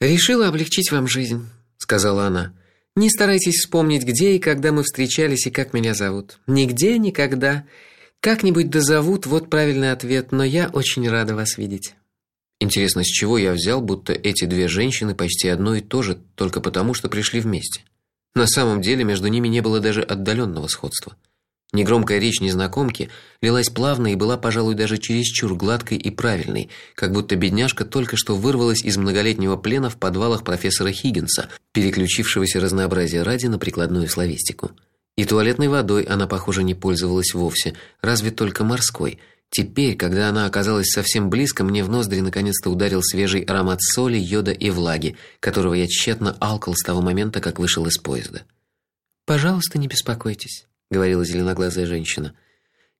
Решила облегчить вам жизнь, сказала она. Не старайтесь вспомнить, где и когда мы встречались и как меня зовут. Нигде, никогда. Как-нибудь дозовут, вот правильный ответ, но я очень рада вас видеть. Интересно, с чего я взял, будто эти две женщины почти одно и то же, только потому, что пришли вместе. На самом деле между ними не было даже отдаленного сходства. Негромкая речь незнакомки лилась плавно и была, пожалуй, даже чересчур гладкой и правильной, как будто бедняжка только что вырвалась из многолетнего плена в подвалах профессора Хиггинса, переключившегося разнообразия ради на прикладную славистику. И туалетной водой она, похоже, не пользовалась вовсе, разве только морской. Теперь, когда она оказалась совсем близко, мне в ноздри наконец-то ударил свежий аромат соли, йода и влаги, которого я тщетно алкал с того момента, как вышел из поезда. Пожалуйста, не беспокойтесь говорила зеленоглазая женщина.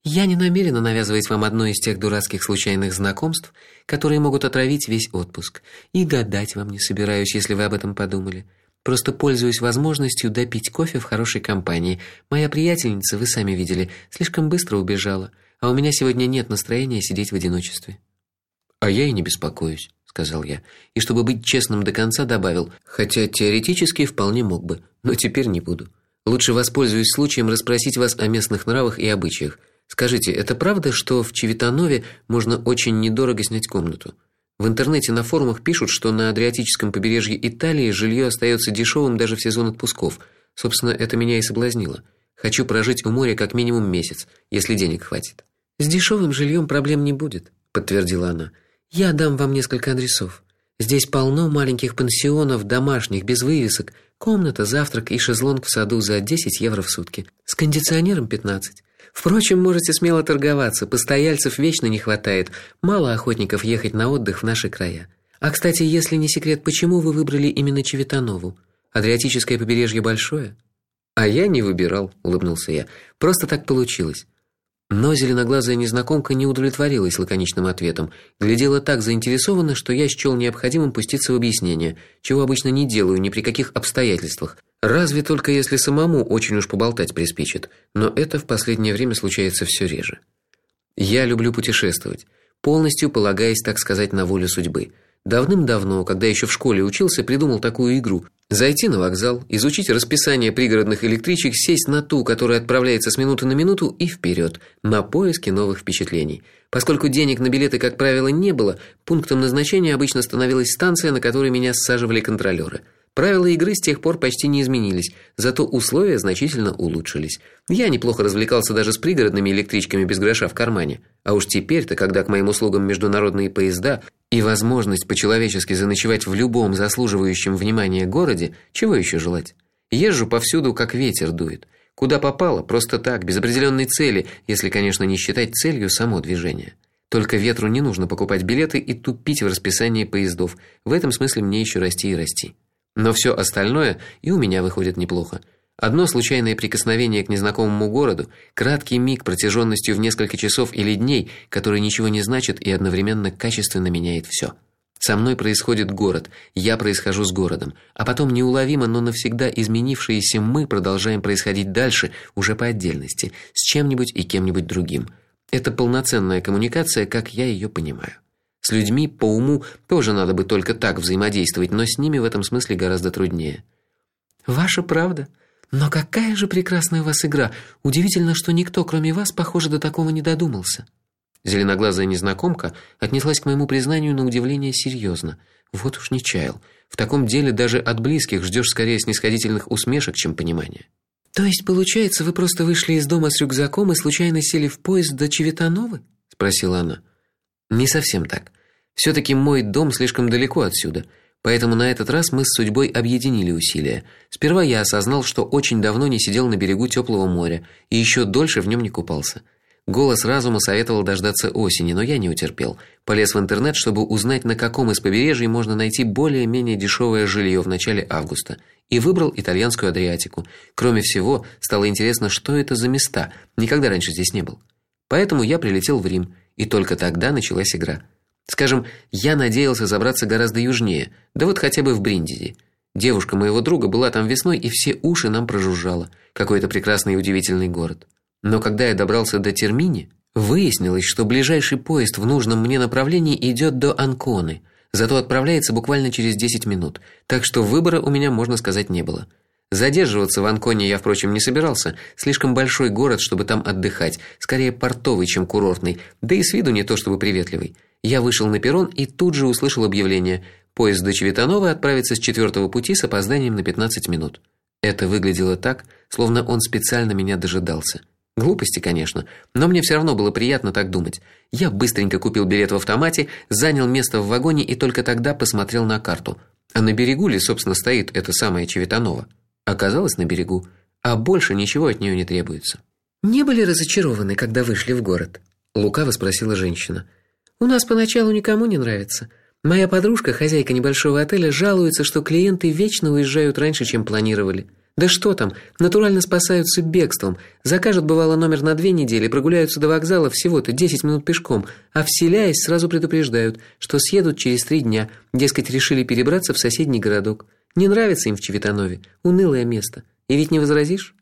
Я не намерена навязывать вам одно из тех дурацких случайных знакомств, которые могут отравить весь отпуск. И гадать вам не собираюсь, если вы об этом подумали. Просто пользуюсь возможностью допить кофе в хорошей компании. Моя приятельница, вы сами видели, слишком быстро убежала, а у меня сегодня нет настроения сидеть в одиночестве. А я и не беспокоюсь, сказал я. И чтобы быть честным до конца, добавил: хотя теоретически вполне мог бы, но теперь не буду. Лучше воспользуюсь случаем расспросить вас о местных нравах и обычаях. Скажите, это правда, что в Чевитанове можно очень недорого снять комнату? В интернете на форумах пишут, что на Адриатическом побережье Италии жилье остается дешевым даже в сезон отпусков. Собственно, это меня и соблазнило. Хочу прожить у моря как минимум месяц, если денег хватит. С дешевым жильем проблем не будет, подтвердила она. Я дам вам несколько адресов. Здесь полно маленьких пансионов, домашних, без вывесок. Комната, завтрак и шезлонг в саду за 10 евро в сутки. С кондиционером 15. Впрочем, можете смело торговаться. Постояльцев вечно не хватает. Мало охотников ехать на отдых в наши края. А, кстати, если не секрет, почему вы выбрали именно Чевитанову? Адриатическое побережье большое? А я не выбирал, улыбнулся я. Просто так получилось. Но зеленоглазая незнакомка не удовлетворилась лаконичным ответом, глядела так заинтересованно, что я счел необходимым пуститься в объяснение, чего обычно не делаю ни при каких обстоятельствах. Разве только если самому очень уж поболтать приспичит, но это в последнее время случается все реже. Я люблю путешествовать, полностью полагаясь, так сказать, на волю судьбы. Давным-давно, когда еще в школе учился, придумал такую игру: зайти на вокзал, изучить расписание пригородных электричек, сесть на ту, которая отправляется с минуты на минуту и вперед на поиски новых впечатлений. Поскольку денег на билеты, как правило, не было, пунктом назначения обычно становилась станция, на которой меня саживали контролёры. Правила игры с тех пор почти не изменились, зато условия значительно улучшились. Я неплохо развлекался даже с пригородными электричками без гроша в кармане. А уж теперь-то, когда к моим услугам международные поезда и возможность по-человечески заночевать в любом заслуживающем внимания городе, чего еще желать? Езжу повсюду, как ветер дует. Куда попало, просто так, без определенной цели, если, конечно, не считать целью само движение. Только ветру не нужно покупать билеты и тупить в расписании поездов. В этом смысле мне еще расти и расти. Но все остальное и у меня выходит неплохо. Одно случайное прикосновение к незнакомому городу, краткий миг протяженностью в несколько часов или дней, который ничего не значит и одновременно качественно меняет все. Со мной происходит город, я происхожу с городом, а потом неуловимо, но навсегда изменившиеся мы продолжаем происходить дальше, уже по отдельности, с чем-нибудь и кем-нибудь другим. Это полноценная коммуникация, как я ее понимаю. С людьми по уму тоже надо бы только так взаимодействовать, но с ними в этом смысле гораздо труднее. Ваша правда. Но какая же прекрасная у вас игра. Удивительно, что никто, кроме вас, похоже, до такого не додумался. Зеленоглазая незнакомка отнеслась к моему признанию на удивление серьезно. Вот уж не чаял. В таком деле даже от близких ждешь скорее снисходительных усмешек, чем понимания. То есть, получается, вы просто вышли из дома с рюкзаком и случайно сели в поезд до Чевитановы? спросила она. Не совсем так. все таки мой дом слишком далеко отсюда. Поэтому на этот раз мы с судьбой объединили усилия. Сперва я осознал, что очень давно не сидел на берегу теплого моря и еще дольше в нем не купался. Голос разума советовал дождаться осени, но я не утерпел. Полез в интернет, чтобы узнать, на каком из побережий можно найти более-менее дешевое жилье в начале августа, и выбрал итальянскую Адриатику. Кроме всего, стало интересно, что это за места. Никогда раньше здесь не был. Поэтому я прилетел в Рим и только тогда началась игра. Скажем, я надеялся забраться гораздо южнее, да вот хотя бы в Бриндизи. Девушка моего друга была там весной и все уши нам прожужжала. Какой это прекрасный и удивительный город. Но когда я добрался до Термини, выяснилось, что ближайший поезд в нужном мне направлении идет до Анконы. зато отправляется буквально через 10 минут. Так что выбора у меня, можно сказать, не было. Задерживаться в Анконе я, впрочем, не собирался. Слишком большой город, чтобы там отдыхать, скорее портовый, чем курортный, да и с виду не то чтобы приветливый. Я вышел на перрон и тут же услышал объявление: поезд до Чевитанова отправится с четвертого пути с опозданием на 15 минут. Это выглядело так, словно он специально меня дожидался. Глупости, конечно, но мне все равно было приятно так думать. Я быстренько купил билет в автомате, занял место в вагоне и только тогда посмотрел на карту. А на берегу ли, собственно, стоит это самое Чевитаново? Оказалось, на берегу, а больше ничего от нее не требуется. Не были разочарованы, когда вышли в город? лукаво спросила женщина. У нас поначалу никому не нравится. Моя подружка, хозяйка небольшого отеля, жалуется, что клиенты вечно уезжают раньше, чем планировали. Да что там, натурально спасаются бегством. Закажут бывало номер на две недели, прогуляются до вокзала всего-то 10 минут пешком, а вселяясь сразу предупреждают, что съедут через три дня, дескать, решили перебраться в соседний городок. Не нравится им в Чевитанове, унылое место. И ведь не возразишь?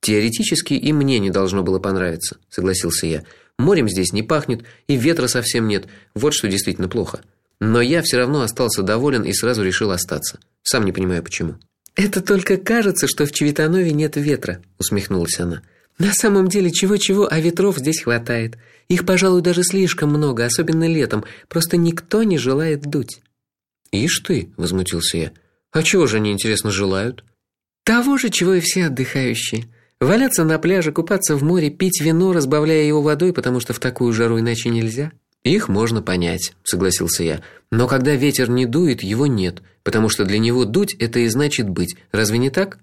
Теоретически и мне не должно было понравиться, согласился я. Морем здесь не пахнет, и ветра совсем нет. Вот что действительно плохо. Но я все равно остался доволен и сразу решил остаться. Сам не понимаю почему. Это только кажется, что в Чевитанове нет ветра, усмехнулась она. На самом деле чего-чего, а ветров здесь хватает. Их, пожалуй, даже слишком много, особенно летом. Просто никто не желает дуть. Ишь ты, возмутился я. А чего же они интересно желают? Того же, чего и все отдыхающие. Валяться на пляже, купаться в море, пить вино, разбавляя его водой, потому что в такую жару иначе нельзя. Их можно понять, согласился я. Но когда ветер не дует, его нет, потому что для него дуть это и значит быть. Разве не так?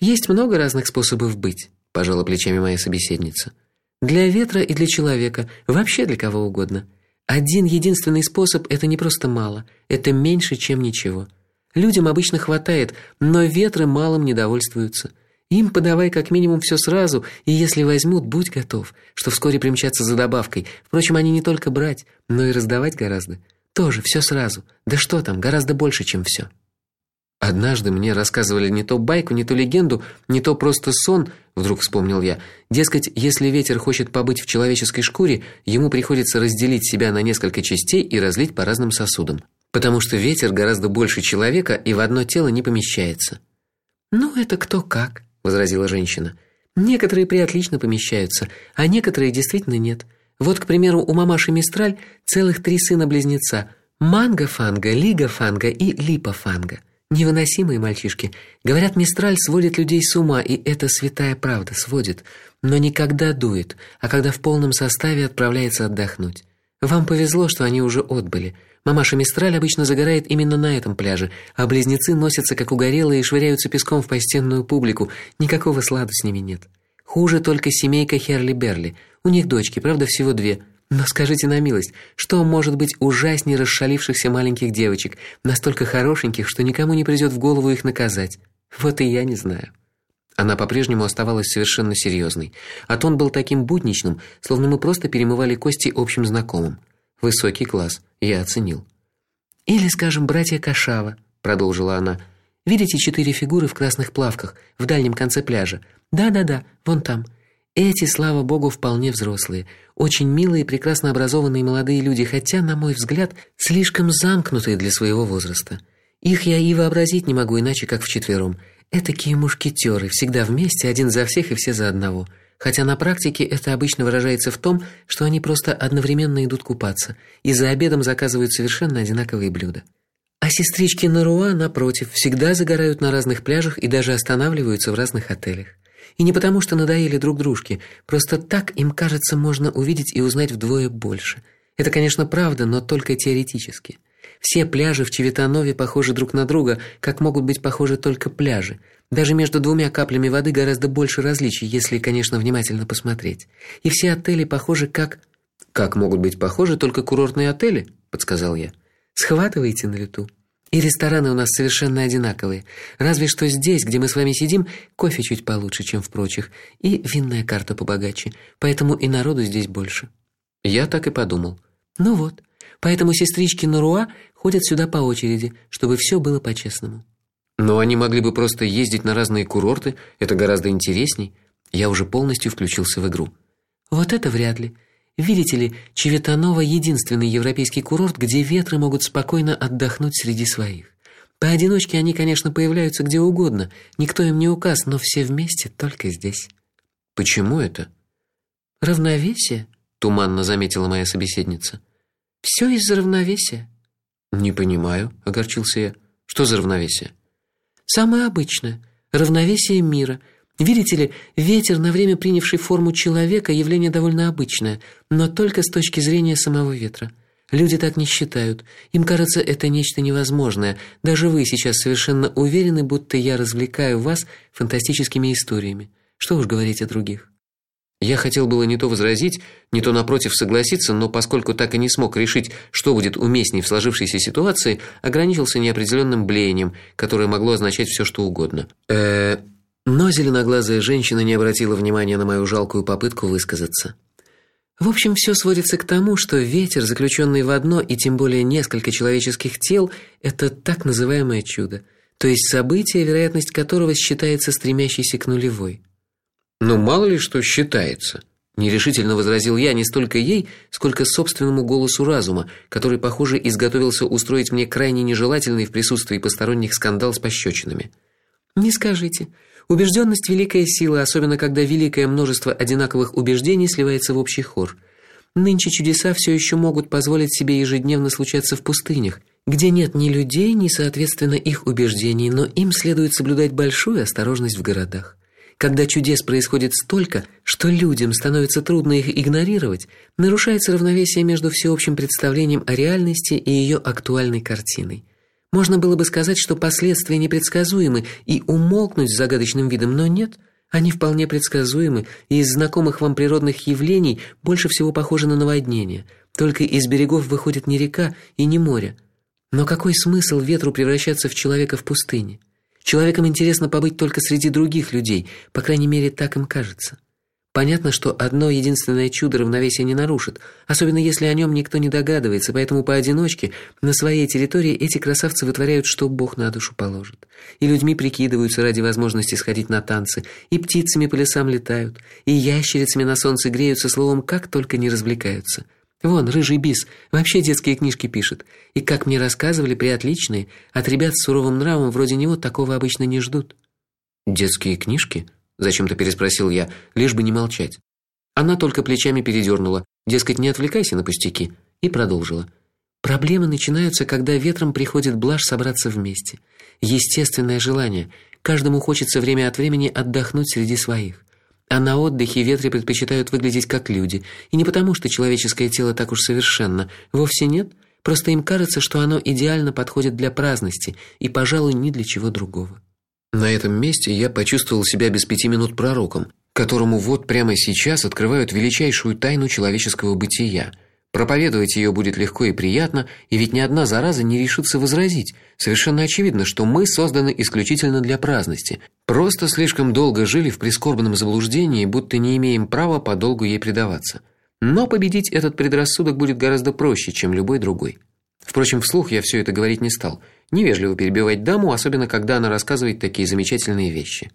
Есть много разных способов быть, пожала плечами моя собеседница. Для ветра и для человека, вообще для кого угодно. Один единственный способ это не просто мало, это меньше, чем ничего. Людям обычно хватает, но ветры малым недовольствуются. Им подавай как минимум все сразу, и если возьмут, будь готов, что вскоре примчатся за добавкой. Впрочем, они не только брать, но и раздавать гораздо. Тоже все сразу. Да что там, гораздо больше, чем все. Однажды мне рассказывали не то байку, не то легенду, не то просто сон, вдруг вспомнил я. Дескать, если ветер хочет побыть в человеческой шкуре, ему приходится разделить себя на несколько частей и разлить по разным сосудам, потому что ветер гораздо больше человека и в одно тело не помещается. Ну это кто как, возразила женщина. Некоторые приотлично помещаются, а некоторые действительно нет. Вот, к примеру, у мамаши Мистраль целых три сына-близнеца: Манго Фанга, Лига Фанга и Липа Фанга. Невыносимые мальчишки. Говорят, Мистраль сводит людей с ума, и это святая правда, сводит, но никогда дует, а когда в полном составе отправляется отдохнуть. Вам повезло, что они уже отбыли. Мамаша Мистраль обычно загорает именно на этом пляже, а близнецы носятся как угорелые и швыряются песком в постенную публику. Никакого сладу с ними нет. Хуже только семейка Херли Берли. У них дочки, правда, всего две. Но скажите на милость, что может быть ужаснее расшалившихся маленьких девочек, настолько хорошеньких, что никому не придет в голову их наказать? Вот и я не знаю. Она по-прежнему оставалась совершенно серьезной, а тон был таким будничным, словно мы просто перемывали кости общим знакомым. Высокий класс, я оценил. Или, скажем, братья Кашава, продолжила она. Видите четыре фигуры в красных плавках в дальнем конце пляжа? Да-да-да, вон там. Эти, слава богу, вполне взрослые, очень милые и прекрасно образованные молодые люди, хотя, на мой взгляд, слишком замкнутые для своего возраста. Их я и вообразить не могу иначе, как вчетвером. Этакие мушкетеры, всегда вместе, один за всех и все за одного хотя на практике это обычно выражается в том, что они просто одновременно идут купаться и за обедом заказывают совершенно одинаковые блюда. А сестрички Наруа напротив всегда загорают на разных пляжах и даже останавливаются в разных отелях. И не потому, что надоели друг дружке, просто так им кажется, можно увидеть и узнать вдвое больше. Это, конечно, правда, но только теоретически. Все пляжи в Чевитанове похожи друг на друга, как могут быть похожи только пляжи. Даже между двумя каплями воды гораздо больше различий, если, конечно, внимательно посмотреть. И все отели похожи как Как могут быть похожи только курортные отели, подсказал я. Схватываете на лету. И рестораны у нас совершенно одинаковые. Разве что здесь, где мы с вами сидим, кофе чуть получше, чем в прочих, и винная карта побогаче. Поэтому и народу здесь больше. Я так и подумал. Ну вот. Поэтому сестрички Наруа ходят сюда по очереди, чтобы все было по-честному. Но они могли бы просто ездить на разные курорты, это гораздо интересней. Я уже полностью включился в игру. Вот это вряд ли. Видите ли, Чеветаново единственный европейский курорт, где ветры могут спокойно отдохнуть среди своих. Поодиночке они, конечно, появляются где угодно, никто им не указ, но все вместе только здесь. Почему это? Равновесие, туманно заметила моя собеседница. Все из-за равновесия. Не понимаю, огорчился я. Что за равновесие? Самое обычное равновесие мира. Видите ли, ветер, на время принявший форму человека, явление довольно обычное, но только с точки зрения самого ветра. Люди так не считают. Им кажется это нечто невозможное. Даже вы сейчас совершенно уверены, будто я развлекаю вас фантастическими историями. Что уж говорить о других. Я хотел было не то возразить, не то напротив согласиться, но поскольку так и не смог решить, что будет уместнее в сложившейся ситуации, ограничился неопределенным блеянием, которое могло означать все что угодно. Э, но зеленоглазая женщина не обратила внимания на мою жалкую попытку высказаться. В общем, все сводится к тому, что ветер, заключенный в одно и тем более несколько человеческих тел, это так называемое чудо, то есть событие, вероятность которого считается стремящейся к нулевой. Ну мало ли что считается, нерешительно возразил я не столько ей, сколько собственному голосу разума, который, похоже, изготовился устроить мне крайне нежелательный в присутствии посторонних скандал с пощечинами. Не скажите. Убежденность великая сила, особенно когда великое множество одинаковых убеждений сливается в общий хор. Нынче чудеса все еще могут позволить себе ежедневно случаться в пустынях, где нет ни людей, ни соответственно их убеждений, но им следует соблюдать большую осторожность в городах. Когда чудес происходит столько, что людям становится трудно их игнорировать, нарушается равновесие между всеобщим представлением о реальности и ее актуальной картиной. Можно было бы сказать, что последствия непредсказуемы и умолкнуть с загадочным видом, но нет, они вполне предсказуемы, и из знакомых вам природных явлений больше всего похожи на наводнение. Только из берегов выходит не река и не море. Но какой смысл ветру превращаться в человека в пустыне? Человекам интересно побыть только среди других людей, по крайней мере, так им кажется. Понятно, что одно единственное чудо равновесия не нарушит, особенно если о нем никто не догадывается, поэтому поодиночке на своей территории эти красавцы вытворяют, что Бог на душу положит. И людьми прикидываются ради возможности сходить на танцы, и птицами по лесам летают, и ящерицами на солнце греются, словом, как только не развлекаются. Вон, рыжий бис, вообще детские книжки пишет. И как мне рассказывали, приотличные, от ребят с суровым нравом вроде него такого обычно не ждут. Детские книжки? зачем-то переспросил я, лишь бы не молчать. Она только плечами передернула, дескать, не отвлекайся на пустяки, и продолжила. Проблемы начинаются, когда ветром приходит блажь собраться вместе. Естественное желание. Каждому хочется время от времени отдохнуть среди своих. А на отдыхе ветры предпочитают выглядеть как люди, и не потому, что человеческое тело так уж совершенно, вовсе нет, просто им кажется, что оно идеально подходит для праздности и, пожалуй, ни для чего другого. На этом месте я почувствовал себя без пяти минут пророком, которому вот прямо сейчас открывают величайшую тайну человеческого бытия. Проповедовать ее будет легко и приятно, и ведь ни одна зараза не решится возразить. Совершенно очевидно, что мы созданы исключительно для праздности. Просто слишком долго жили в прискорбном заблуждении, будто не имеем права подолгу ей предаваться. Но победить этот предрассудок будет гораздо проще, чем любой другой. Впрочем, вслух я все это говорить не стал. Невежливо перебивать даму, особенно когда она рассказывает такие замечательные вещи.